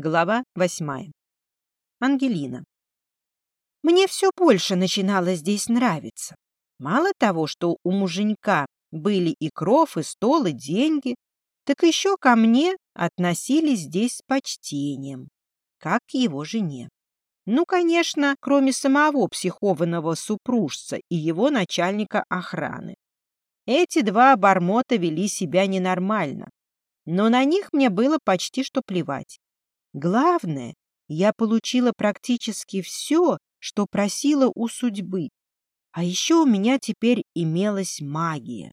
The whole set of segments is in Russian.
Глава восьмая. Ангелина. Мне все больше начинало здесь нравиться. Мало того, что у муженька были и кров, и стол, и деньги, так еще ко мне относились здесь с почтением, как к его жене. Ну, конечно, кроме самого психованного супружца и его начальника охраны. Эти два обормота вели себя ненормально, но на них мне было почти что плевать. Главное, я получила практически все, что просила у судьбы. А еще у меня теперь имелась магия.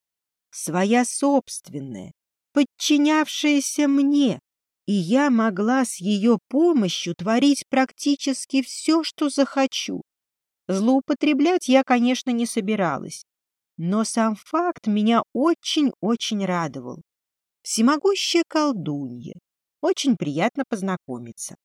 Своя собственная, подчинявшаяся мне, и я могла с ее помощью творить практически все, что захочу. Злоупотреблять я, конечно, не собиралась, но сам факт меня очень-очень радовал. Всемогущая колдунья. Очень приятно познакомиться.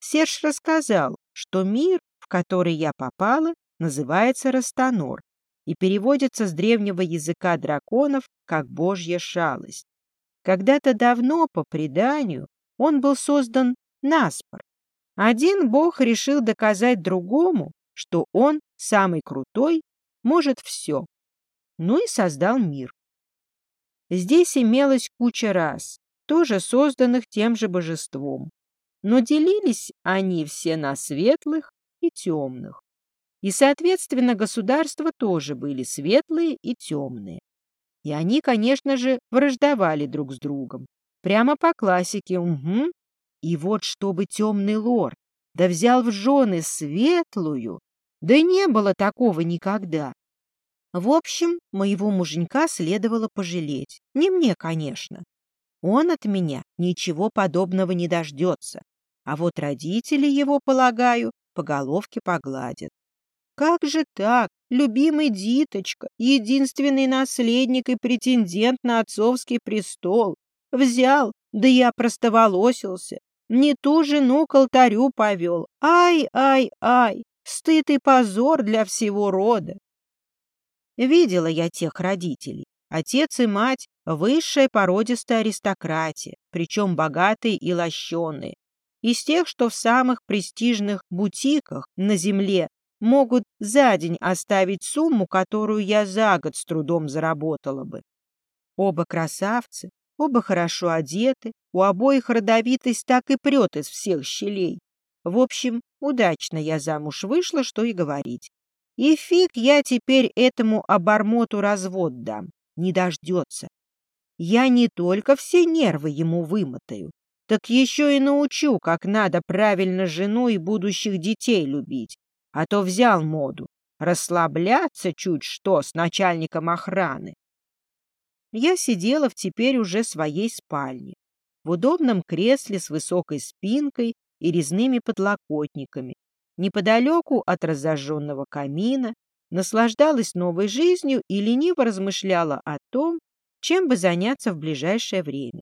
Серж рассказал, что мир, в который я попала, называется Растанор и переводится с древнего языка драконов как «божья шалость». Когда-то давно, по преданию, он был создан наспор. Один бог решил доказать другому, что он, самый крутой, может все. Ну и создал мир. Здесь имелась куча рас, тоже созданных тем же божеством. Но делились они все на светлых и темных. И, соответственно, государства тоже были светлые и темные. И они, конечно же, враждовали друг с другом. Прямо по классике, угу. И вот чтобы темный лорд да взял в жены светлую, да не было такого никогда. В общем, моего муженька следовало пожалеть. Не мне, конечно. Он от меня ничего подобного не дождется. А вот родители его, полагаю, по головке погладят. Как же так, любимый Диточка, единственный наследник и претендент на отцовский престол, взял, да я простоволосился, не ту жену к алтарю повел. Ай-ай-ай, стыд и позор для всего рода. Видела я тех родителей. Отец и мать — высшая породистая аристократия, причем богатые и лощеные. Из тех, что в самых престижных бутиках на земле могут за день оставить сумму, которую я за год с трудом заработала бы. Оба красавцы, оба хорошо одеты, у обоих родовитость так и прет из всех щелей. В общем, удачно я замуж вышла, что и говорить. И фиг я теперь этому обормоту развод дам, не дождется. Я не только все нервы ему вымотаю, так еще и научу, как надо правильно жену и будущих детей любить, а то взял моду расслабляться чуть что с начальником охраны. Я сидела в теперь уже своей спальне, в удобном кресле с высокой спинкой и резными подлокотниками, неподалеку от разожженного камина, наслаждалась новой жизнью и лениво размышляла о том, чем бы заняться в ближайшее время.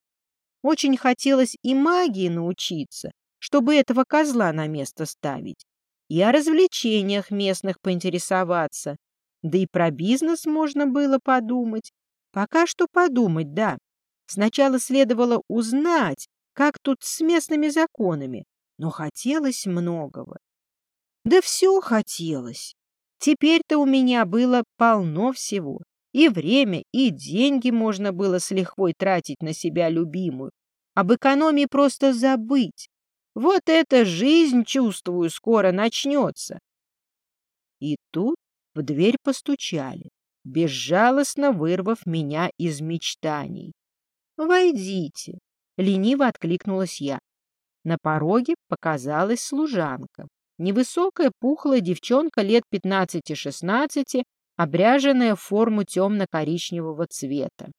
Очень хотелось и магии научиться, чтобы этого козла на место ставить и о развлечениях местных поинтересоваться. Да и про бизнес можно было подумать. Пока что подумать, да. Сначала следовало узнать, как тут с местными законами, но хотелось многого. Да все хотелось. Теперь-то у меня было полно всего. И время, и деньги можно было с лихвой тратить на себя любимую. Об экономии просто забыть. Вот эта жизнь, чувствую, скоро начнется. И тут в дверь постучали, безжалостно вырвав меня из мечтаний. «Войдите!» — лениво откликнулась я. На пороге показалась служанка. Невысокая пухлая девчонка лет пятнадцати-шестнадцати, обряженная в форму темно-коричневого цвета.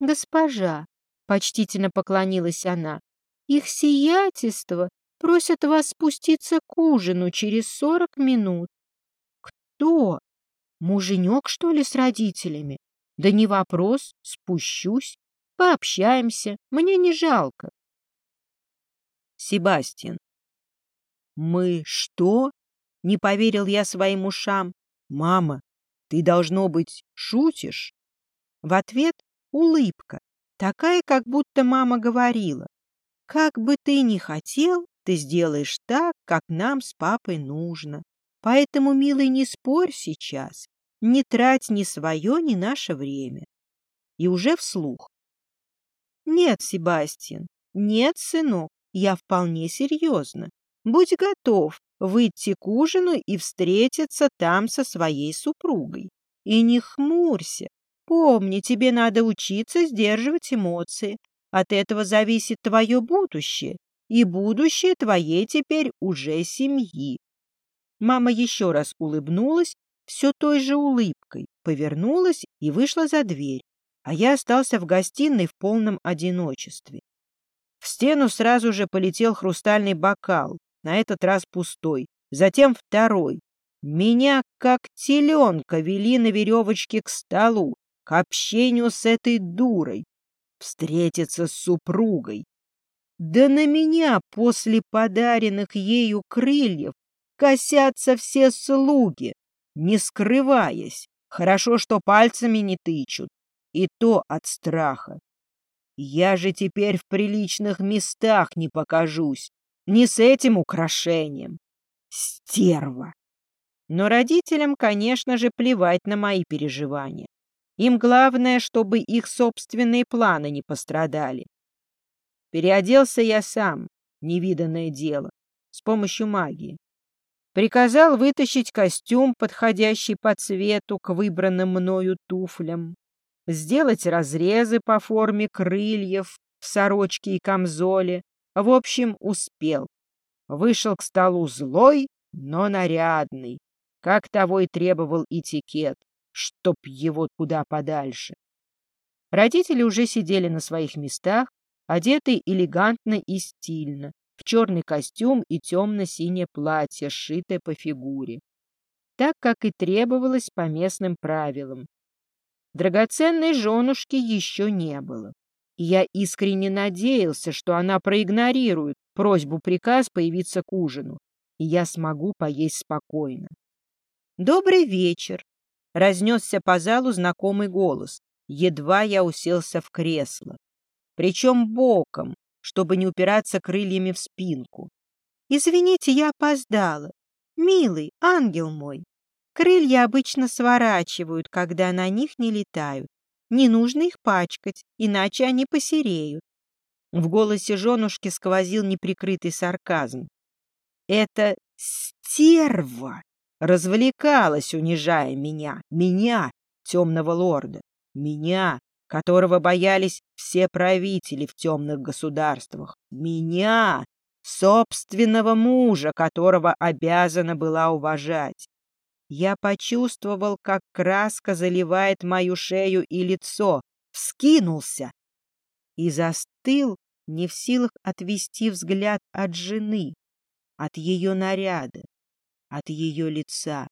«Госпожа!» — почтительно поклонилась она. Их сиятельство просят вас спуститься к ужину через сорок минут. Кто? Муженек, что ли, с родителями? Да не вопрос, спущусь. Пообщаемся, мне не жалко. Себастьян. Мы что? Не поверил я своим ушам. Мама, ты, должно быть, шутишь? В ответ улыбка, такая, как будто мама говорила. Как бы ты ни хотел, ты сделаешь так, как нам с папой нужно. Поэтому, милый, не спорь сейчас, не трать ни свое, ни наше время. И уже вслух. Нет, Себастьян, нет, сынок, я вполне серьезно. Будь готов выйти к ужину и встретиться там со своей супругой. И не хмурься. Помни, тебе надо учиться сдерживать эмоции. От этого зависит твое будущее и будущее твоей теперь уже семьи. Мама еще раз улыбнулась, все той же улыбкой, повернулась и вышла за дверь, а я остался в гостиной в полном одиночестве. В стену сразу же полетел хрустальный бокал, на этот раз пустой, затем второй. Меня, как теленка, вели на веревочке к столу, к общению с этой дурой, встретиться с супругой, да на меня после подаренных ею крыльев косятся все слуги, не скрываясь. Хорошо, что пальцами не тычут, и то от страха. Я же теперь в приличных местах не покажусь, не с этим украшением. Стерва! Но родителям, конечно же, плевать на мои переживания. Им главное, чтобы их собственные планы не пострадали. Переоделся я сам, невиданное дело, с помощью магии. Приказал вытащить костюм, подходящий по цвету к выбранным мною туфлям, сделать разрезы по форме крыльев в сорочке и камзоле. В общем, успел. Вышел к столу злой, но нарядный, как того и требовал этикет, чтоб его куда подальше. Родители уже сидели на своих местах, одетый элегантно и стильно, в черный костюм и темно-синее платье, сшитое по фигуре, так, как и требовалось по местным правилам. Драгоценной женушки еще не было. Я искренне надеялся, что она проигнорирует просьбу-приказ появиться к ужину, и я смогу поесть спокойно. «Добрый вечер!» — разнесся по залу знакомый голос. Едва я уселся в кресло причем боком, чтобы не упираться крыльями в спинку. «Извините, я опоздала. Милый, ангел мой, крылья обычно сворачивают, когда на них не летают. Не нужно их пачкать, иначе они посереют». В голосе женушки сквозил неприкрытый сарказм. «Это стерва!» развлекалась, унижая меня, меня, темного лорда, меня, которого боялись все правители в темных государствах. Меня, собственного мужа, которого обязана была уважать. Я почувствовал, как краска заливает мою шею и лицо, вскинулся и застыл, не в силах отвести взгляд от жены, от ее наряда, от ее лица.